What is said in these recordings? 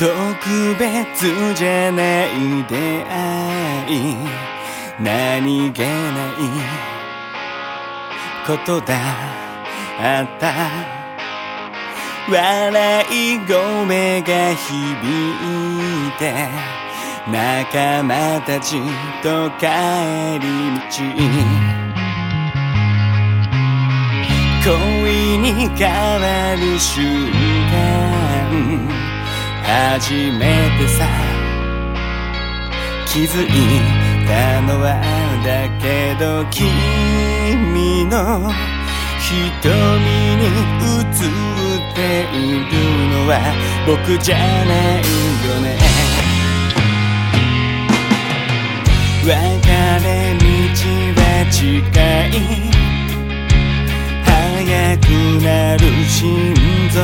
特別じゃない出会い何気ないことだった。笑い声が響いて仲間たちと帰り道。恋に変わる瞬間。初めてさ気づいたのはだけど君の瞳に映っているのは僕じゃないよね。別れ道は近い。速くなる心臓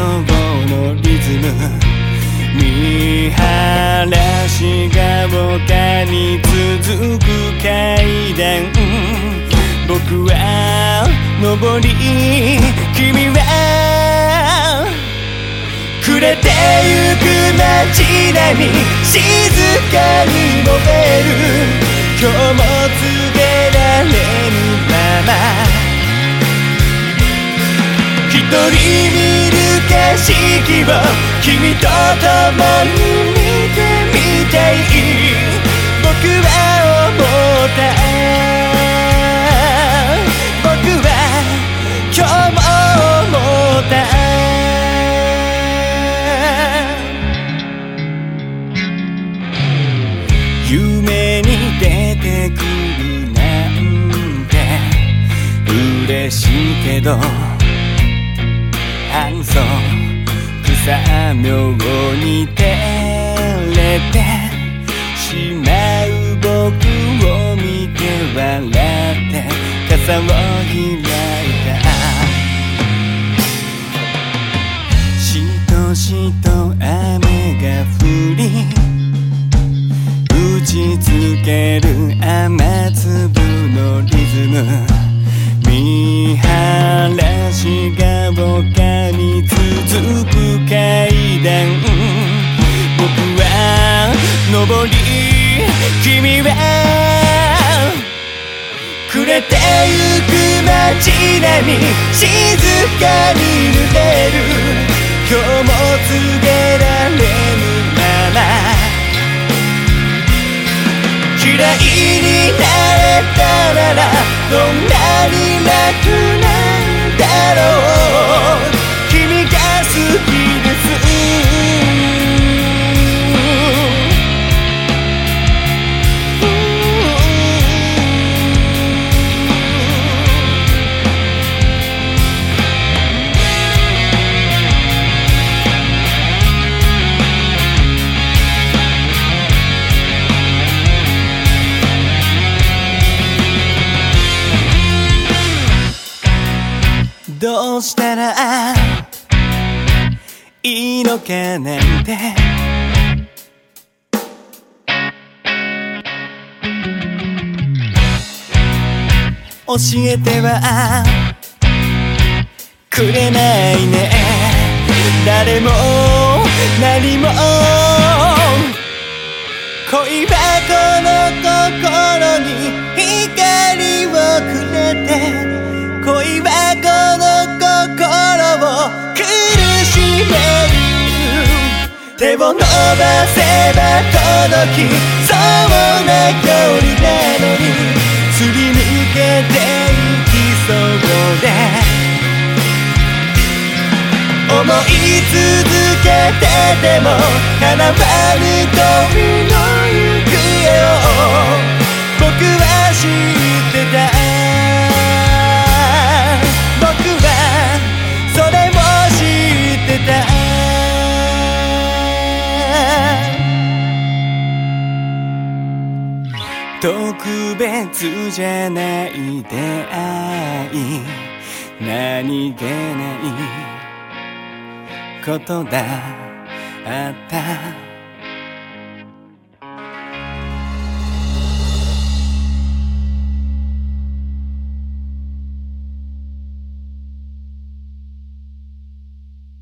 のリズム。見晴らしが丘に続く階段僕は登り君は暮れてゆく街並み静かに燃える今日も告げられぬまま一人見る景色を君と共に見てみたい僕は思った僕は今日も思った夢に出てくるなんて嬉しいけど草妙にて登り君は暮れてゆく街並み静かに濡れる。今日も告げられぬまま嫌いになどうしたらいいのかなんて。教えてはくれないね。誰も何も。恋箱の手を伸ばせば届きそうな距離なのにすり抜けていきそうで。思い続けてても叶わぬ恋の特別じゃない出会い。何気ないことだった。